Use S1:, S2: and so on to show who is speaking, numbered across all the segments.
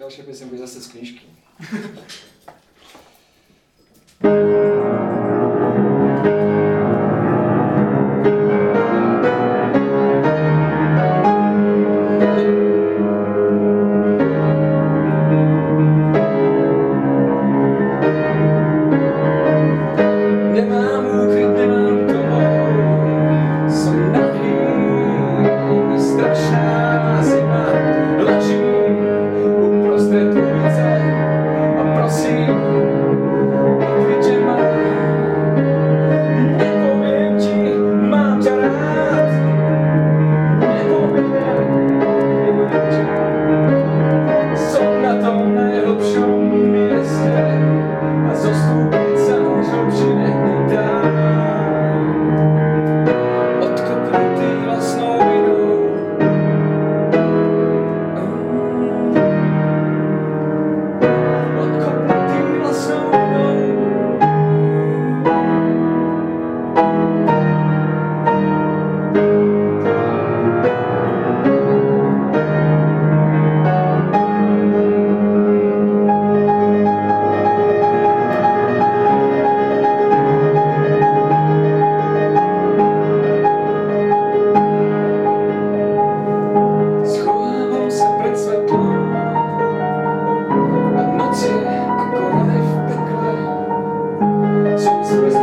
S1: Eu achei que eu pensei em coisa essas críticas. Christmas.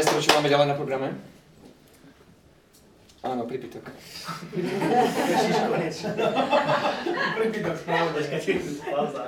S1: aj z toho, čo máme ďalej na programe? Áno, pripitok.
S2: pripitok,
S3: správne. Pauza.